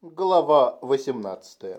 Глава 18.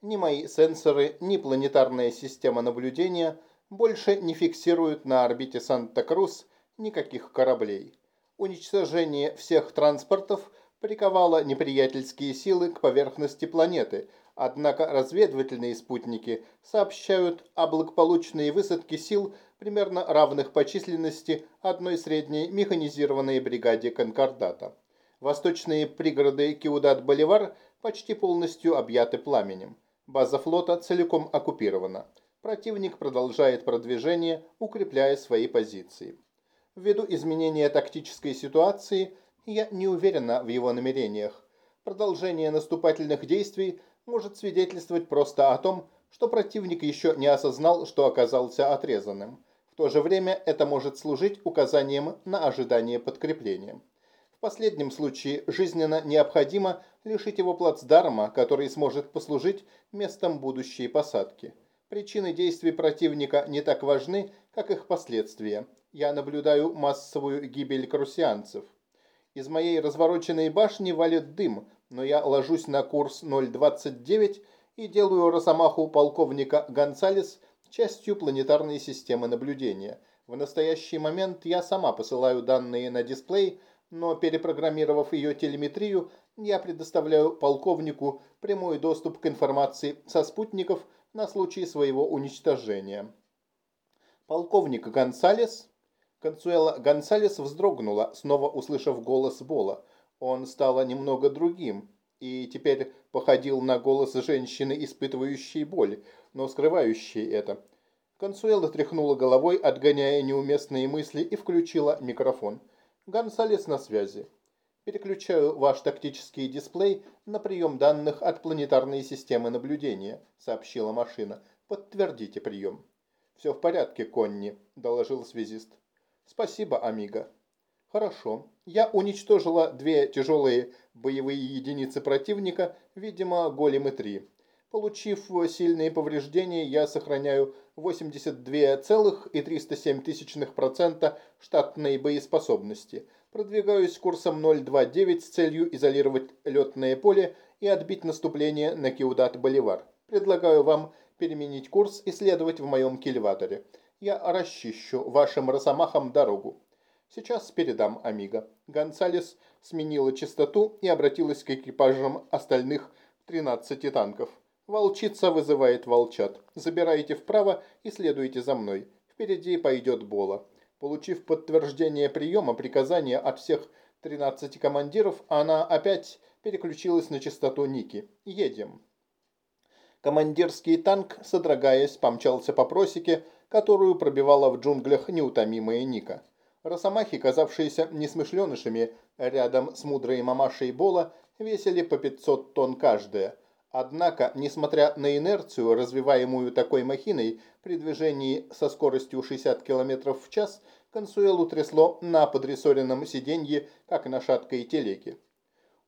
Ни мои сенсоры, ни планетарная система наблюдения больше не фиксируют на орбите Санта-Крус никаких кораблей. Уничтожение всех транспортов приковало неприятельские силы к поверхности планеты, однако разведывательные спутники сообщают о благополучной высадке сил примерно равных по численности одной средней механизированной бригаде Конкордата. Восточные пригороды Киудат-Боливар почти полностью объяты пламенем. База флота целиком оккупирована. Противник продолжает продвижение, укрепляя свои позиции. Ввиду изменения тактической ситуации, я не уверена в его намерениях. Продолжение наступательных действий может свидетельствовать просто о том, что противник еще не осознал, что оказался отрезанным. В то же время это может служить указанием на ожидание подкрепления. В последнем случае жизненно необходимо лишить его плацдарма, который сможет послужить местом будущей посадки. Причины действий противника не так важны, как их последствия. Я наблюдаю массовую гибель крусианцев. Из моей развороченной башни валит дым, но я ложусь на курс 029 и делаю росомаху полковника Гонсалес частью планетарной системы наблюдения. В настоящий момент я сама посылаю данные на дисплей, но перепрограммировав ее телеметрию, я предоставляю полковнику прямой доступ к информации со спутников на случай своего уничтожения. Полковник Гонсалес... Консуэла Гонсалес вздрогнула, снова услышав голос Бола. Он стал немного другим и теперь походил на голос женщины, испытывающей боль, но скрывающей это. Консуэла тряхнула головой, отгоняя неуместные мысли, и включила микрофон. Гонсалес на связи. Переключаю ваш тактический дисплей на прием данных от планетарной системы наблюдения, сообщила машина. Подтвердите прием. Все в порядке, Конни, доложил связист. Спасибо, Амиго. Хорошо. Я уничтожила две тяжелые боевые единицы противника, видимо, големы-3. Получив сильные повреждения, я сохраняю 82,307% штатной боеспособности. Продвигаюсь курсом 029 с целью изолировать летное поле и отбить наступление на Киудат-Боливар. Предлагаю вам переменить курс и следовать в моем кильваторе. Я расчищу вашим росомахам дорогу. Сейчас передам Амиго. Гонсалес сменила частоту и обратилась к экипажам остальных 13 танков. Волчица вызывает волчат. Забирайте вправо и следуйте за мной. Впереди пойдет Бола. Получив подтверждение приема приказания от всех 13 командиров, она опять переключилась на частоту Ники. Едем. Командирский танк, содрогаясь, помчался по просеке, которую пробивала в джунглях неутомимая Ника. Росомахи, казавшиеся несмышленышами рядом с мудрой мамашей Бола, весили по 500 тонн каждая – Однако, несмотря на инерцию, развиваемую такой махиной при движении со скоростью 60 км в час, Консуэлу трясло на подрессоренном сиденье, как на шаткой телеке.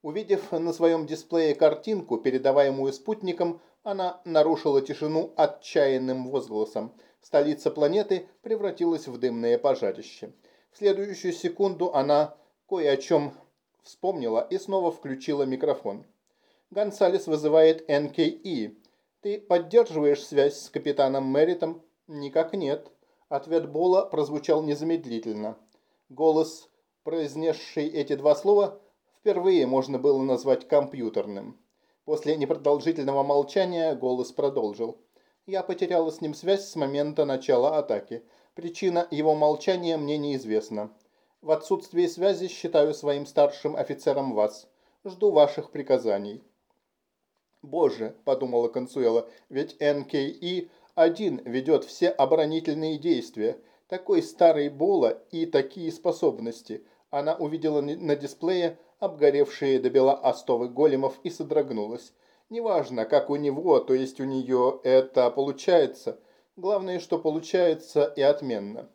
Увидев на своем дисплее картинку, передаваемую спутником, она нарушила тишину отчаянным возгласом. Столица планеты превратилась в дымное пожарище. В следующую секунду она кое о чем вспомнила и снова включила микрофон. Гонсалес вызывает НКИ. Ты поддерживаешь связь с капитаном Мэритом? Никак нет. Ответ Бола прозвучал незамедлительно. Голос, произнесший эти два слова, впервые можно было назвать компьютерным. После непродолжительного молчания голос продолжил. Я потеряла с ним связь с момента начала атаки. Причина его молчания мне неизвестна. В отсутствие связи считаю своим старшим офицером вас. Жду ваших приказаний. «Боже», – подумала Консуэла, – «ведь НКИ один ведет все оборонительные действия. Такой старый Бола и такие способности». Она увидела на дисплее обгоревшие до бела остовы големов и содрогнулась. Неважно, как у него, то есть у нее это получается. Главное, что получается и отменно.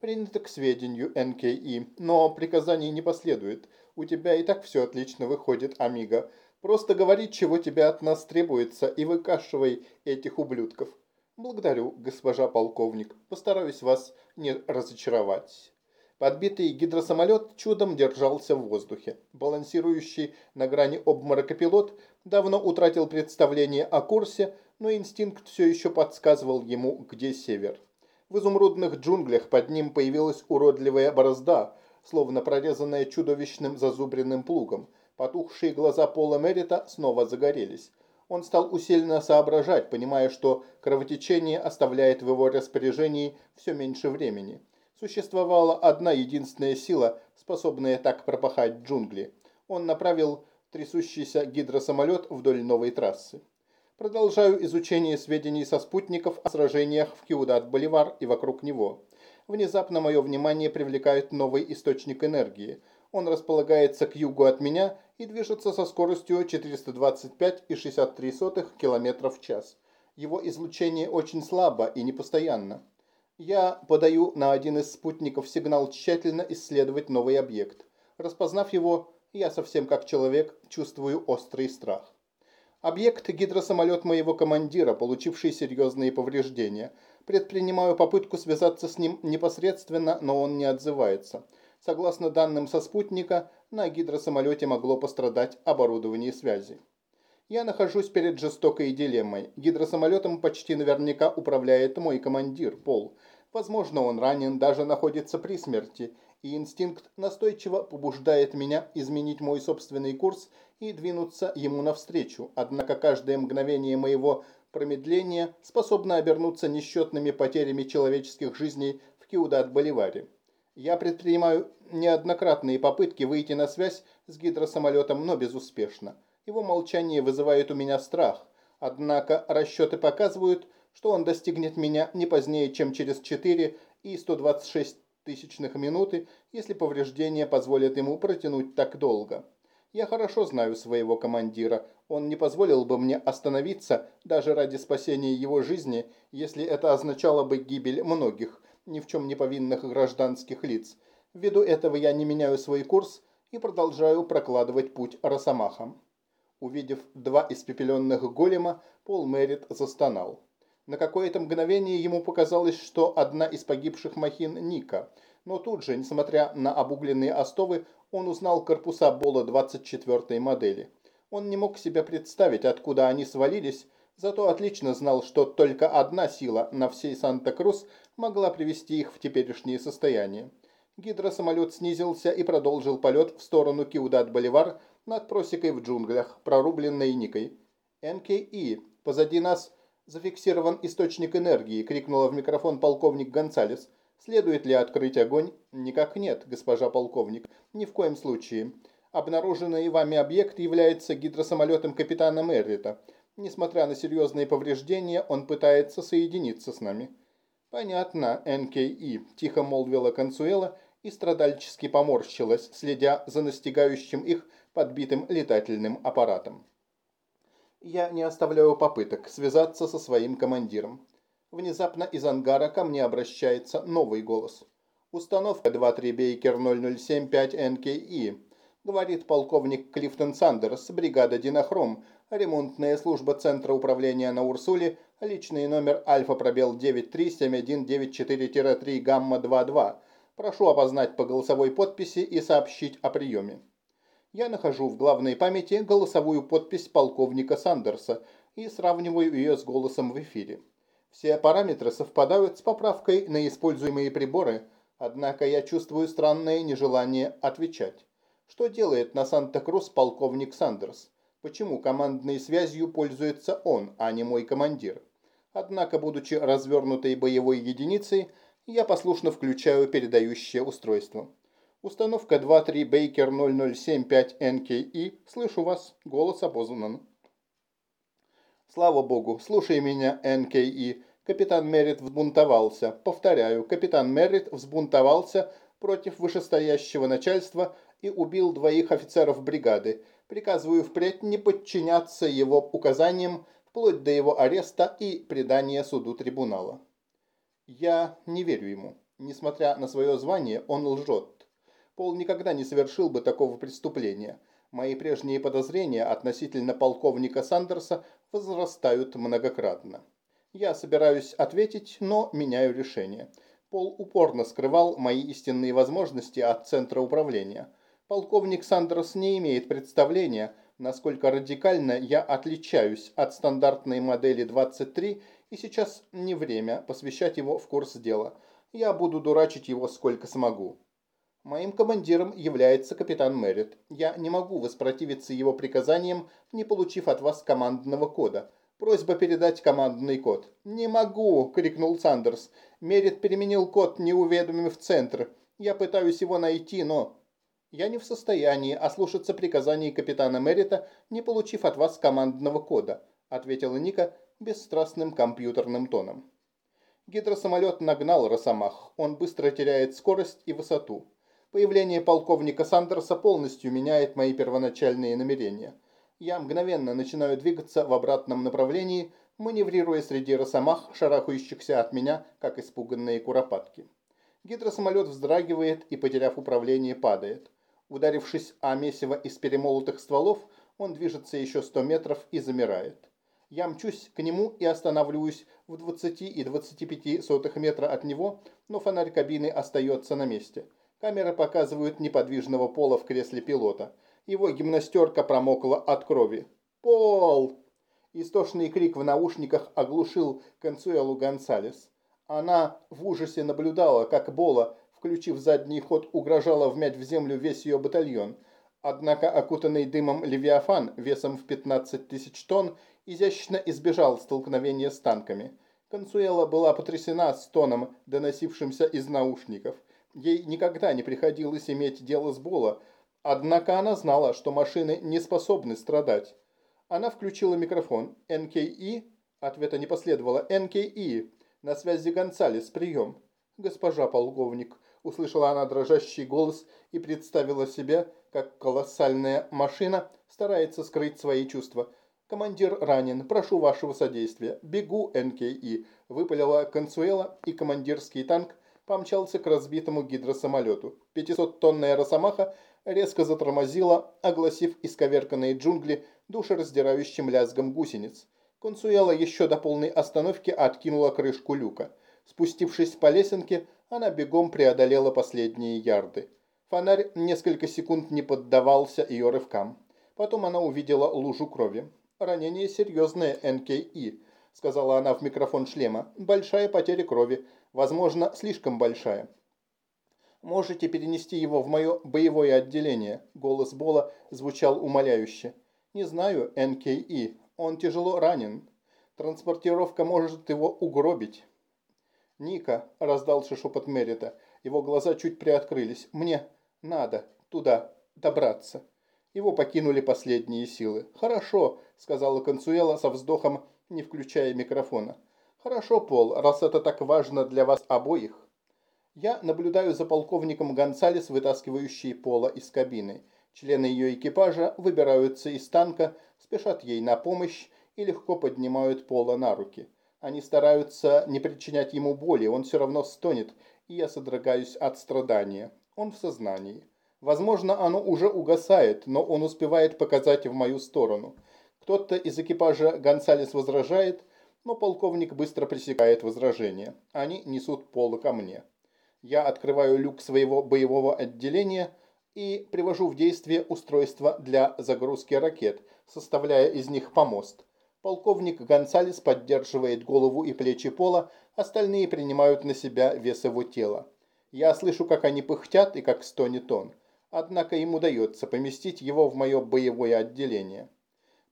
Принято к сведению НКИ, но приказаний не последует. У тебя и так все отлично выходит, Амиго. Просто говори, чего тебе от нас требуется, и выкашивай этих ублюдков. Благодарю, госпожа полковник. Постараюсь вас не разочаровать. Подбитый гидросамолет чудом держался в воздухе. Балансирующий на грани обморока пилот давно утратил представление о курсе, но инстинкт все еще подсказывал ему, где север. В изумрудных джунглях под ним появилась уродливая борозда, словно прорезанная чудовищным зазубренным плугом. Потухшие глаза Пола Мерита снова загорелись. Он стал усиленно соображать, понимая, что кровотечение оставляет в его распоряжении все меньше времени. Существовала одна единственная сила, способная так пропахать джунгли. Он направил трясущийся гидросамолет вдоль новой трассы. Продолжаю изучение сведений со спутников о сражениях в Киудат-Боливар и вокруг него. Внезапно мое внимание привлекает новый источник энергии. Он располагается к югу от меня и движется со скоростью 425,63 км в час. Его излучение очень слабо и непостоянно. Я подаю на один из спутников сигнал тщательно исследовать новый объект. Распознав его, я совсем как человек чувствую острый страх. Объект – гидросамолет моего командира, получивший серьезные повреждения. Предпринимаю попытку связаться с ним непосредственно, но он не отзывается. Согласно данным со спутника, на гидросамолете могло пострадать оборудование связи. Я нахожусь перед жестокой дилеммой. Гидросамолетом почти наверняка управляет мой командир, Пол. Возможно, он ранен, даже находится при смерти, и инстинкт настойчиво побуждает меня изменить мой собственный курс и двинуться ему навстречу. Однако каждое мгновение моего промедления способно обернуться несчетными потерями человеческих жизней в Киудат-Боливаре. Я предпринимаю неоднократные попытки выйти на связь с гидросамолетом, но безуспешно. Его молчание вызывает у меня страх. Однако расчеты показывают, что он достигнет меня не позднее, чем через 4 и 126 тысячных минуты, если повреждения позволят ему протянуть так долго. Я хорошо знаю своего командира. Он не позволил бы мне остановиться даже ради спасения его жизни, если это означало бы гибель многих, ни в чем не повинных гражданских лиц. Ввиду этого я не меняю свой курс и продолжаю прокладывать путь росомахам. Увидев два испепеленных голема, Пол Мерит застонал. На какое-то мгновение ему показалось, что одна из погибших махин Ника, но тут же, несмотря на обугленные остовы, он узнал корпуса Бола 24 модели. Он не мог себе представить, откуда они свалились, зато отлично знал, что только одна сила на всей Санта-Крус могла привести их в теперешнее состояние. Гидросамолет снизился и продолжил полет в сторону Киудат-Боливар, над просекой в джунглях, прорубленной Никой. «НКИ, позади нас зафиксирован источник энергии», – крикнула в микрофон полковник Гонсалес. «Следует ли открыть огонь?» «Никак нет, госпожа полковник. Ни в коем случае. Обнаруженный вами объект является гидросамолетом капитана Меррита. Несмотря на серьезные повреждения, он пытается соединиться с нами». «Понятно, НКИ», – тихо молвила Консуэла и страдальчески поморщилась, следя за настигающим их подбитым летательным аппаратом. Я не оставляю попыток связаться со своим командиром. Внезапно из ангара ко мне обращается новый голос. «Установка 23 Бейкер 0075 НКИ», говорит полковник Клифтон Сандерс, бригада «Динохром», ремонтная служба Центра управления на Урсуле, личный номер Альфа-пробел 937194-3 Гамма-22. Прошу опознать по голосовой подписи и сообщить о приеме я нахожу в главной памяти голосовую подпись полковника Сандерса и сравниваю ее с голосом в эфире. Все параметры совпадают с поправкой на используемые приборы, однако я чувствую странное нежелание отвечать. Что делает на Санта-Крус полковник Сандерс? Почему командной связью пользуется он, а не мой командир? Однако, будучи развернутой боевой единицей, я послушно включаю передающее устройство. Установка 23 Бейкер 0075 НКИ. Слышу вас. Голос опознан. Слава богу. Слушай меня, НКИ. Капитан Меррит взбунтовался. Повторяю, капитан Меррит взбунтовался против вышестоящего начальства и убил двоих офицеров бригады. Приказываю впредь не подчиняться его указаниям вплоть до его ареста и предания суду трибунала. Я не верю ему. Несмотря на свое звание, он лжет. Пол никогда не совершил бы такого преступления. Мои прежние подозрения относительно полковника Сандерса возрастают многократно. Я собираюсь ответить, но меняю решение. Пол упорно скрывал мои истинные возможности от центра управления. Полковник Сандерс не имеет представления, насколько радикально я отличаюсь от стандартной модели 23, и сейчас не время посвящать его в курс дела. Я буду дурачить его сколько смогу. Моим командиром является капитан Мэрит. Я не могу воспротивиться его приказаниям, не получив от вас командного кода. Просьба передать командный код. «Не могу!» – крикнул Сандерс. Мерит переменил код, не уведомив центр. Я пытаюсь его найти, но... Я не в состоянии ослушаться приказаний капитана Мерита, не получив от вас командного кода, ответила Ника бесстрастным компьютерным тоном. Гидросамолет нагнал Росомах. Он быстро теряет скорость и высоту. Появление полковника Сандерса полностью меняет мои первоначальные намерения. Я мгновенно начинаю двигаться в обратном направлении, маневрируя среди росомах, шарахающихся от меня, как испуганные куропатки. Гидросамолет вздрагивает и, потеряв управление, падает. Ударившись о месиво из перемолотых стволов, он движется еще 100 метров и замирает. Я мчусь к нему и останавливаюсь в 20 и 25 сотых метра от него, но фонарь кабины остается на месте. Камеры показывают неподвижного пола в кресле пилота. Его гимнастерка промокла от крови. «Пол!» Истошный крик в наушниках оглушил Консуэлу Гонсалес. Она в ужасе наблюдала, как Бола, включив задний ход, угрожала вмять в землю весь ее батальон. Однако окутанный дымом Левиафан весом в 15 тысяч тонн изящно избежал столкновения с танками. Консуэла была потрясена стоном, доносившимся из наушников. Ей никогда не приходилось иметь дело с Бола, однако она знала, что машины не способны страдать. Она включила микрофон. «НКИ?» Ответа не последовало. «НКИ. На связи Гонсалес. Прием». «Госпожа полковник», – услышала она дрожащий голос и представила себя, как колоссальная машина старается скрыть свои чувства. «Командир ранен. Прошу вашего содействия. Бегу, НКИ», – выпалила Консуэла, и командирский танк – помчался к разбитому гидросамолету. 500-тонная росомаха резко затормозила, огласив исковерканные джунгли душераздирающим лязгом гусениц. Консуэла еще до полной остановки откинула крышку люка. Спустившись по лесенке, она бегом преодолела последние ярды. Фонарь несколько секунд не поддавался ее рывкам. Потом она увидела лужу крови. «Ранение серьезное, НКИ», — сказала она в микрофон шлема. «Большая потеря крови. Возможно, слишком большая. Можете перенести его в мое боевое отделение. Голос Бола звучал умоляюще. Не знаю, НКИ. Он тяжело ранен. Транспортировка может его угробить. Ника, раздался шепот Мерита. Его глаза чуть приоткрылись. Мне надо туда добраться. Его покинули последние силы. «Хорошо», — сказала Консуэла со вздохом, не включая микрофона. «Хорошо, Пол, раз это так важно для вас обоих». Я наблюдаю за полковником Гонсалес, вытаскивающей Пола из кабины. Члены ее экипажа выбираются из танка, спешат ей на помощь и легко поднимают Пола на руки. Они стараются не причинять ему боли, он все равно стонет, и я содрогаюсь от страдания. Он в сознании. Возможно, оно уже угасает, но он успевает показать в мою сторону. Кто-то из экипажа Гонсалес возражает – но полковник быстро пресекает возражения. Они несут Пола ко мне. Я открываю люк своего боевого отделения и привожу в действие устройство для загрузки ракет, составляя из них помост. Полковник Гонсалес поддерживает голову и плечи Пола, остальные принимают на себя вес его тела. Я слышу, как они пыхтят и как стонет он. Однако им удается поместить его в мое боевое отделение.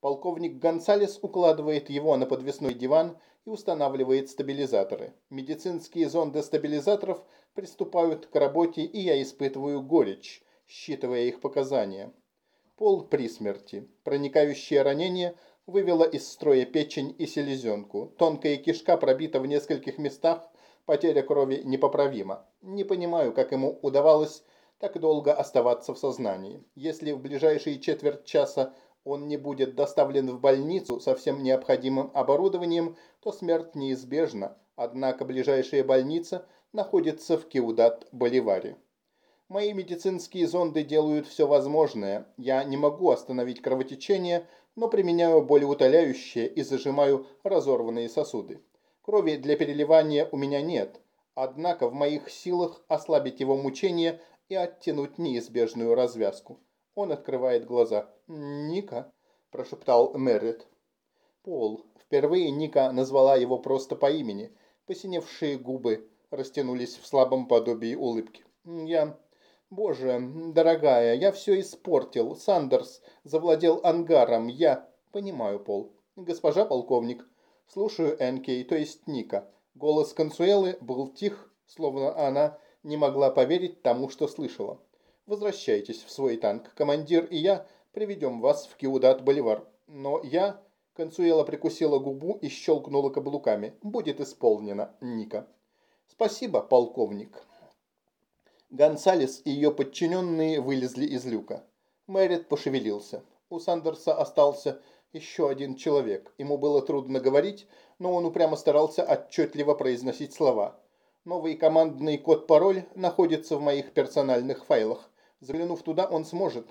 Полковник Гонсалес укладывает его на подвесной диван и устанавливает стабилизаторы. Медицинские зонды стабилизаторов приступают к работе, и я испытываю горечь, считывая их показания. Пол при смерти. Проникающее ранение вывело из строя печень и селезенку. Тонкая кишка пробита в нескольких местах, потеря крови непоправима. Не понимаю, как ему удавалось так долго оставаться в сознании. Если в ближайшие четверть часа он не будет доставлен в больницу со всем необходимым оборудованием, то смерть неизбежна, однако ближайшая больница находится в Киудат-Боливаре. Мои медицинские зонды делают все возможное. Я не могу остановить кровотечение, но применяю болеутоляющее и зажимаю разорванные сосуды. Крови для переливания у меня нет, Однако в моих силах ослабить его мучения и оттянуть неизбежную развязку. Он открывает глаза. «Ника», – прошептал Меррит. «Пол». Впервые Ника назвала его просто по имени. Посиневшие губы растянулись в слабом подобии улыбки. «Я... Боже, дорогая, я все испортил. Сандерс завладел ангаром. Я... Понимаю, Пол. Госпожа полковник. Слушаю Энкей, то есть Ника. Голос Консуэлы был тих, словно она не могла поверить тому, что слышала. Возвращайтесь в свой танк. Командир и я приведем вас в Киудат Боливар. Но я... Консуэла прикусила губу и щелкнула каблуками. Будет исполнено, Ника. Спасибо, полковник. Гонсалес и ее подчиненные вылезли из люка. Мэрит пошевелился. У Сандерса остался еще один человек. Ему было трудно говорить, но он упрямо старался отчетливо произносить слова. Новый командный код-пароль находится в моих персональных файлах. Заглянув туда, он сможет.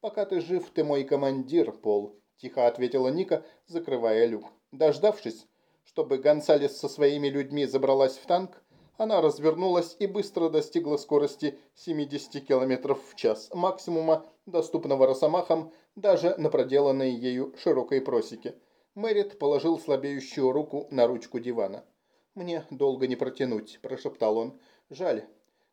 «Пока ты жив, ты мой командир, Пол», – тихо ответила Ника, закрывая люк. Дождавшись, чтобы Гонсалес со своими людьми забралась в танк, она развернулась и быстро достигла скорости 70 км в час, максимума, доступного Росомахам даже на проделанной ею широкой просеке. Мэрит положил слабеющую руку на ручку дивана. «Мне долго не протянуть», – прошептал он. «Жаль.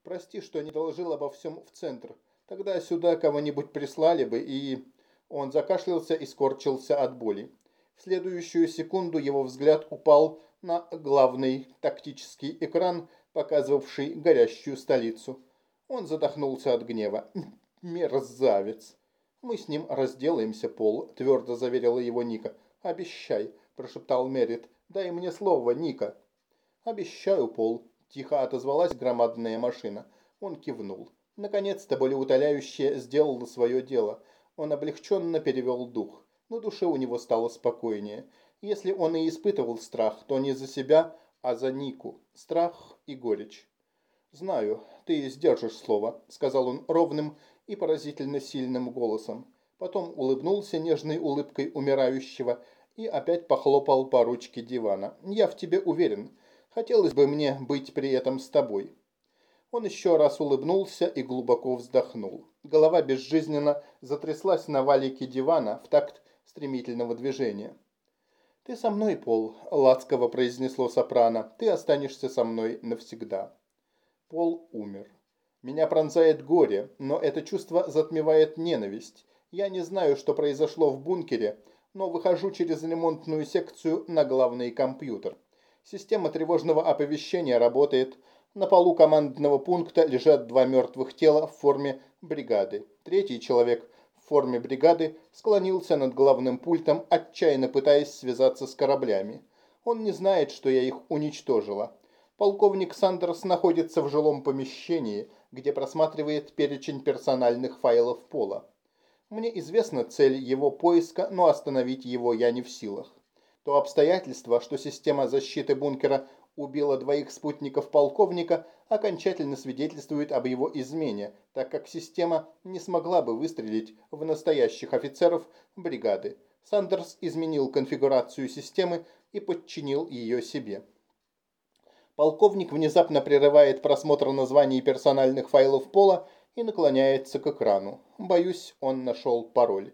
Прости, что не доложил обо всем в центр. Тогда сюда кого-нибудь прислали бы, и...» Он закашлялся и скорчился от боли. В следующую секунду его взгляд упал на главный тактический экран, показывавший горящую столицу. Он задохнулся от гнева. «Мерзавец!» «Мы с ним разделаемся, Пол», – твердо заверила его Ника. «Обещай», – прошептал Мерит. «Дай мне слово, Ника». «Обещаю, Пол», – тихо отозвалась громадная машина. Он кивнул. Наконец-то болеутоляющее сделало свое дело. Он облегченно перевел дух. На душе у него стало спокойнее. Если он и испытывал страх, то не за себя, а за Нику. Страх и горечь. «Знаю, ты сдержишь слово», – сказал он ровным и поразительно сильным голосом. Потом улыбнулся нежной улыбкой умирающего и опять похлопал по ручке дивана. «Я в тебе уверен. Хотелось бы мне быть при этом с тобой». Он еще раз улыбнулся и глубоко вздохнул. Голова безжизненно затряслась на валике дивана в такт стремительного движения. «Ты со мной, Пол», – ласково произнесло сопрано. «Ты останешься со мной навсегда». Пол умер. Меня пронзает горе, но это чувство затмевает ненависть. Я не знаю, что произошло в бункере, но выхожу через ремонтную секцию на главный компьютер. Система тревожного оповещения работает. На полу командного пункта лежат два мертвых тела в форме бригады. Третий человек в форме бригады склонился над главным пультом, отчаянно пытаясь связаться с кораблями. Он не знает, что я их уничтожила. Полковник Сандерс находится в жилом помещении, где просматривает перечень персональных файлов Пола. Мне известна цель его поиска, но остановить его я не в силах. То обстоятельство, что система защиты бункера убила двоих спутников полковника, окончательно свидетельствует об его измене, так как система не смогла бы выстрелить в настоящих офицеров бригады. Сандерс изменил конфигурацию системы и подчинил ее себе. Полковник внезапно прерывает просмотр названий персональных файлов Пола и наклоняется к экрану. Боюсь, он нашел пароль.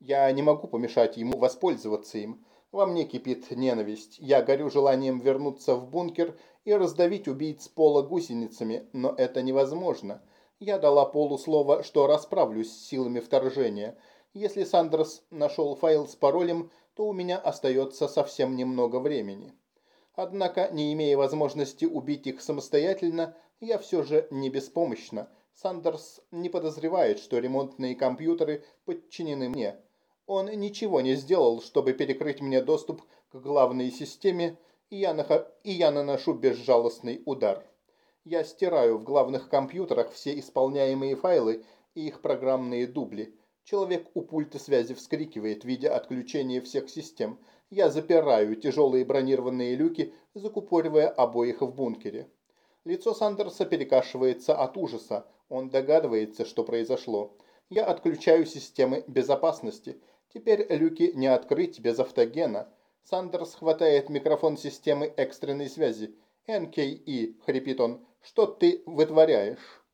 Я не могу помешать ему воспользоваться им. Во мне кипит ненависть. Я горю желанием вернуться в бункер и раздавить убийц Пола гусеницами, но это невозможно. Я дала Полу слово, что расправлюсь с силами вторжения. Если Сандерс нашел файл с паролем, то у меня остается совсем немного времени. Однако, не имея возможности убить их самостоятельно, я все же не беспомощна. Сандерс не подозревает, что ремонтные компьютеры подчинены мне. Он ничего не сделал, чтобы перекрыть мне доступ к главной системе, и я, нах... и я наношу безжалостный удар. Я стираю в главных компьютерах все исполняемые файлы и их программные дубли. Человек у пульта связи вскрикивает, видя отключение всех систем – я запираю тяжелые бронированные люки, закупоривая обоих в бункере. Лицо Сандерса перекашивается от ужаса. Он догадывается, что произошло. Я отключаю системы безопасности. Теперь люки не открыть без автогена. Сандерс хватает микрофон системы экстренной связи. «НКИ», — хрипит он, — «что ты вытворяешь?»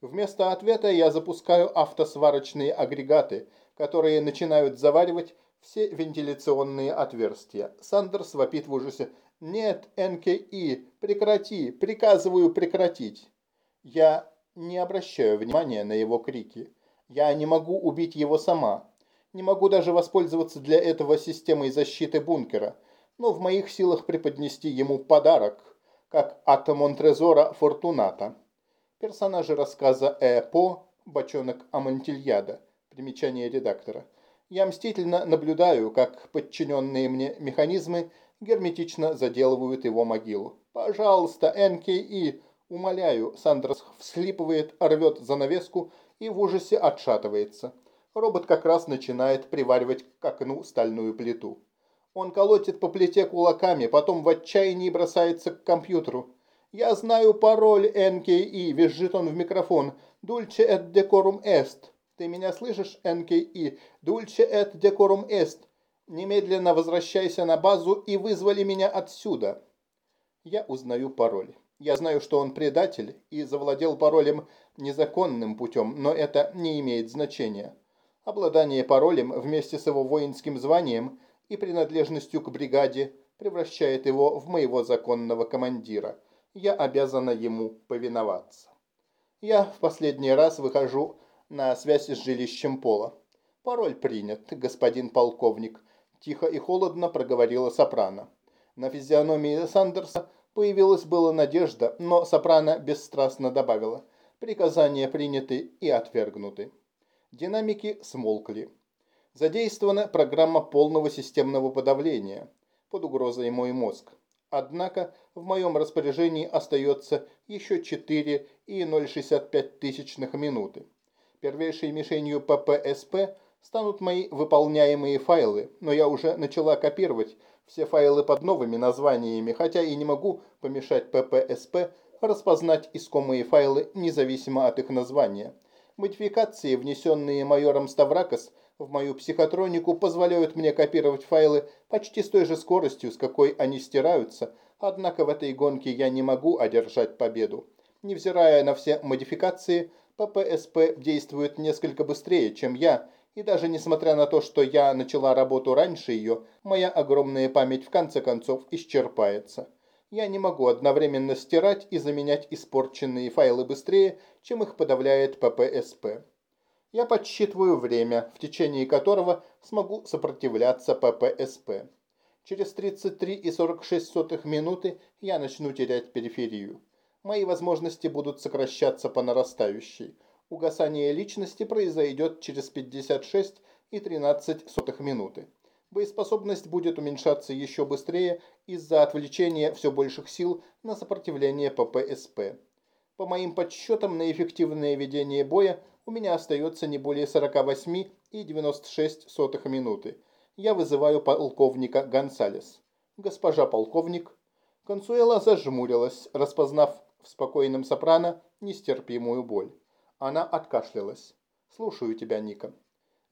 Вместо ответа я запускаю автосварочные агрегаты, которые начинают заваривать все вентиляционные отверстия. Сандерс вопит в ужасе. «Нет, НКИ, прекрати! Приказываю прекратить!» Я не обращаю внимания на его крики. Я не могу убить его сама. Не могу даже воспользоваться для этого системой защиты бункера. Но в моих силах преподнести ему подарок, как от Монтрезора Фортуната. Персонажи рассказа Эпо «Бочонок Амантильяда». Примечание редактора. Я мстительно наблюдаю, как подчиненные мне механизмы герметично заделывают его могилу. «Пожалуйста, НКИ, умоляю!» Сандрос всхлипывает, рвет занавеску и в ужасе отшатывается. Робот как раз начинает приваривать к окну стальную плиту. Он колотит по плите кулаками, потом в отчаянии бросается к компьютеру. «Я знаю пароль НКИ», – визжит он в микрофон. «Дульче et decorum est». «Ты меня слышишь, НКИ? Дульче et decorum est». «Немедленно возвращайся на базу и вызвали меня отсюда». Я узнаю пароль. Я знаю, что он предатель и завладел паролем незаконным путем, но это не имеет значения. Обладание паролем вместе с его воинским званием и принадлежностью к бригаде превращает его в моего законного командира – я обязана ему повиноваться. Я в последний раз выхожу на связь с жилищем Пола. Пароль принят, господин полковник. Тихо и холодно проговорила Сопрано. На физиономии Сандерса появилась была надежда, но Сопрано бесстрастно добавила. Приказания приняты и отвергнуты. Динамики смолкли. Задействована программа полного системного подавления. Под угрозой мой мозг. Однако в моем распоряжении остается еще 4 и 0,65 тысячных минуты. Первейшей мишенью ППСП станут мои выполняемые файлы, но я уже начала копировать все файлы под новыми названиями, хотя и не могу помешать ППСП распознать искомые файлы независимо от их названия. Модификации, внесенные майором Ставракос, в мою психотронику позволяют мне копировать файлы почти с той же скоростью, с какой они стираются, однако в этой гонке я не могу одержать победу. Невзирая на все модификации, ППСП действует несколько быстрее, чем я, и даже несмотря на то, что я начала работу раньше ее, моя огромная память в конце концов исчерпается. Я не могу одновременно стирать и заменять испорченные файлы быстрее, чем их подавляет ППСП я подсчитываю время, в течение которого смогу сопротивляться ППСП. Через 33,46 минуты я начну терять периферию. Мои возможности будут сокращаться по нарастающей. Угасание личности произойдет через 56,13 минуты. Боеспособность будет уменьшаться еще быстрее из-за отвлечения все больших сил на сопротивление ППСП. По моим подсчетам, на эффективное ведение боя у меня остается не более 48 и 96 сотых минуты. Я вызываю полковника Гонсалес. Госпожа полковник. Консуэла зажмурилась, распознав в спокойном сопрано нестерпимую боль. Она откашлялась. «Слушаю тебя, Ника».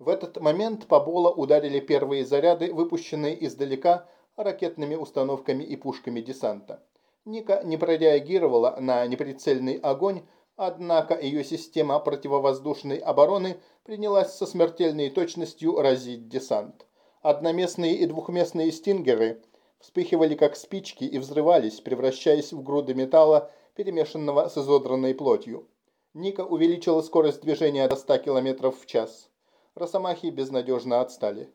В этот момент по Бола ударили первые заряды, выпущенные издалека ракетными установками и пушками десанта. Ника не прореагировала на неприцельный огонь, Однако ее система противовоздушной обороны принялась со смертельной точностью разить десант. Одноместные и двухместные стингеры вспыхивали как спички и взрывались, превращаясь в груды металла, перемешанного с изодранной плотью. Ника увеличила скорость движения до 100 км в час. Росомахи безнадежно отстали.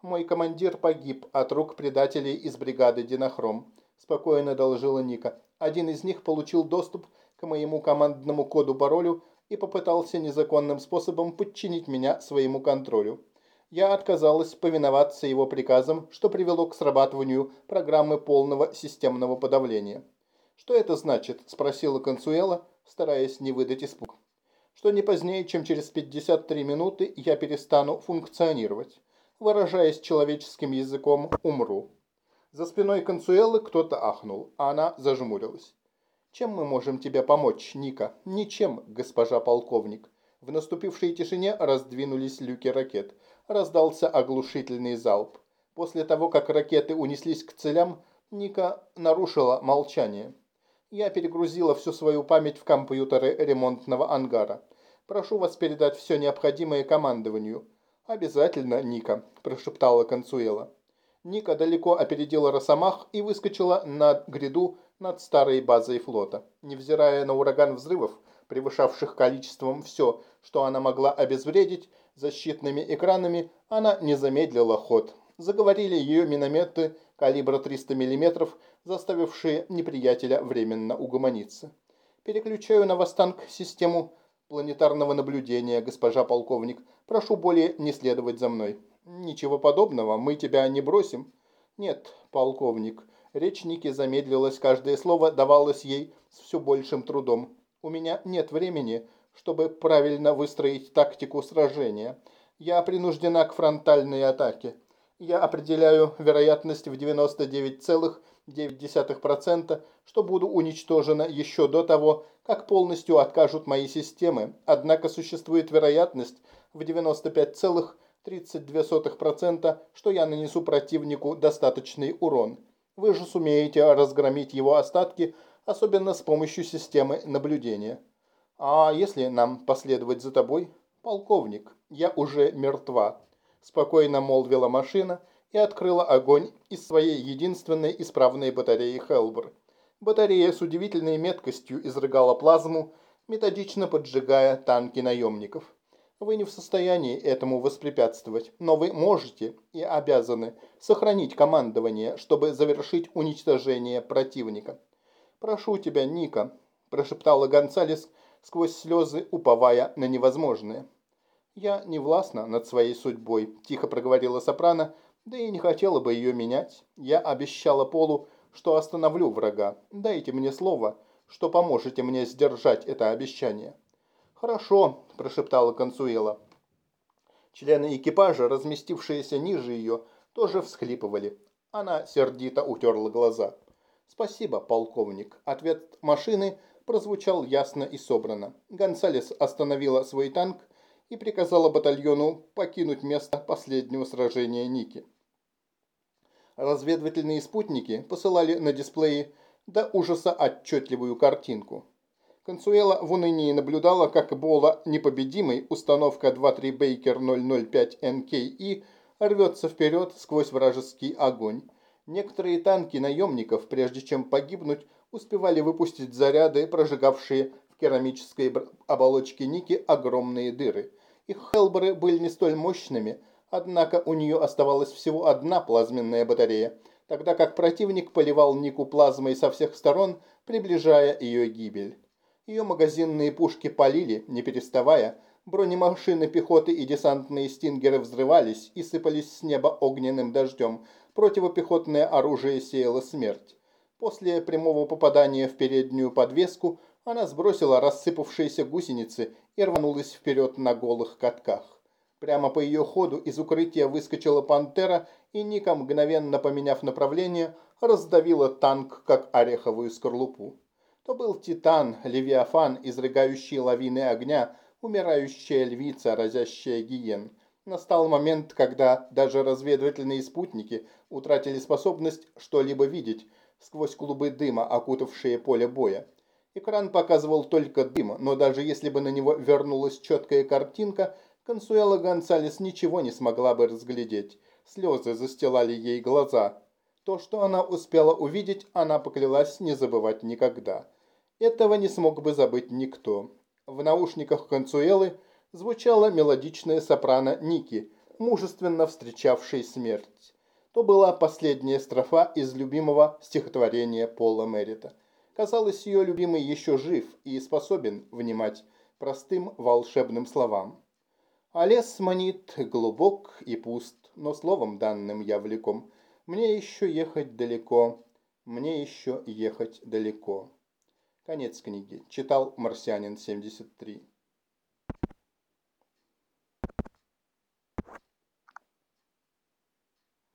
«Мой командир погиб от рук предателей из бригады «Динохром», – спокойно доложила Ника. «Один из них получил доступ к моему командному коду-паролю и попытался незаконным способом подчинить меня своему контролю. Я отказалась повиноваться его приказам, что привело к срабатыванию программы полного системного подавления. «Что это значит?» – спросила Консуэла, стараясь не выдать испуг. «Что не позднее, чем через 53 минуты я перестану функционировать. Выражаясь человеческим языком, умру». За спиной Консуэлы кто-то ахнул, а она зажмурилась. «Чем мы можем тебе помочь, Ника?» «Ничем, госпожа полковник». В наступившей тишине раздвинулись люки ракет. Раздался оглушительный залп. После того, как ракеты унеслись к целям, Ника нарушила молчание. Я перегрузила всю свою память в компьютеры ремонтного ангара. Прошу вас передать все необходимое командованию. Обязательно, Ника, прошептала Консуэла. Ника далеко опередила Росомах и выскочила на гряду над старой базой флота. Невзирая на ураган взрывов, превышавших количеством все, что она могла обезвредить, защитными экранами, она не замедлила ход. Заговорили ее минометы калибра 300 мм, заставившие неприятеля временно угомониться. «Переключаю на Востанг систему планетарного наблюдения, госпожа полковник. Прошу более не следовать за мной». «Ничего подобного, мы тебя не бросим». «Нет, полковник». Речь Ники замедлилась, каждое слово давалось ей с все большим трудом. «У меня нет времени, чтобы правильно выстроить тактику сражения. Я принуждена к фронтальной атаке. Я определяю вероятность в 99,9%, что буду уничтожена еще до того, как полностью откажут мои системы. Однако существует вероятность в 95,32%, что я нанесу противнику достаточный урон. Вы же сумеете разгромить его остатки, особенно с помощью системы наблюдения. А если нам последовать за тобой? Полковник, я уже мертва спокойно молвила машина и открыла огонь из своей единственной исправной батареи Хелбер. Батарея с удивительной меткостью изрыгала плазму, методично поджигая танки наемников. Вы не в состоянии этому воспрепятствовать, но вы можете и обязаны сохранить командование, чтобы завершить уничтожение противника. «Прошу тебя, Ника», – прошептала Гонсалес сквозь слезы, уповая на невозможное. «Я не властна над своей судьбой», – тихо проговорила Сопрано, да и не хотела бы ее менять. Я обещала Полу, что остановлю врага. Дайте мне слово, что поможете мне сдержать это обещание. «Хорошо», – прошептала Консуэла. Члены экипажа, разместившиеся ниже ее, тоже всхлипывали. Она сердито утерла глаза. «Спасибо, полковник». Ответ машины прозвучал ясно и собрано. Гонсалес остановила свой танк и приказала батальону покинуть место последнего сражения Ники. Разведывательные спутники посылали на дисплее до ужаса отчетливую картинку. Консуэла в унынии наблюдала, как Бола непобедимый установка 23 Бейкер 005 НКИ рвется вперед сквозь вражеский огонь. Некоторые танки наемников, прежде чем погибнуть, успевали выпустить заряды, прожигавшие в керамической оболочке Ники огромные дыры. Их хелберы были не столь мощными, однако у нее оставалась всего одна плазменная батарея, тогда как противник поливал Нику плазмой со всех сторон, приближая ее гибель. Ее магазинные пушки полили, не переставая, бронемашины пехоты и десантные стингеры взрывались и сыпались с неба огненным дождем, противопехотное оружие сеяло смерть. После прямого попадания в переднюю подвеску она сбросила рассыпавшиеся гусеницы и рванулась вперед на голых катках. Прямо по ее ходу из укрытия выскочила пантера и, Ника, мгновенно поменяв направление, раздавила танк, как ореховую скорлупу. То был Титан, Левиафан, изрыгающий лавины огня, умирающая львица, разящая гиен. Настал момент, когда даже разведывательные спутники утратили способность что-либо видеть сквозь клубы дыма, окутавшие поле боя. Экран показывал только дым, но даже если бы на него вернулась четкая картинка, Консуэла Гонсалес ничего не смогла бы разглядеть. Слезы застилали ей глаза. То, что она успела увидеть, она поклялась не забывать никогда. Этого не смог бы забыть никто. В наушниках Консуэлы звучала мелодичная сопрано Ники, мужественно встречавшей смерть. То была последняя строфа из любимого стихотворения Пола Меррита. Казалось, ее любимый еще жив и способен внимать простым волшебным словам. А лес манит глубок и пуст, но словом данным я влеком. Мне еще ехать далеко, мне еще ехать далеко. Конец книги. Читал Марсианин 73.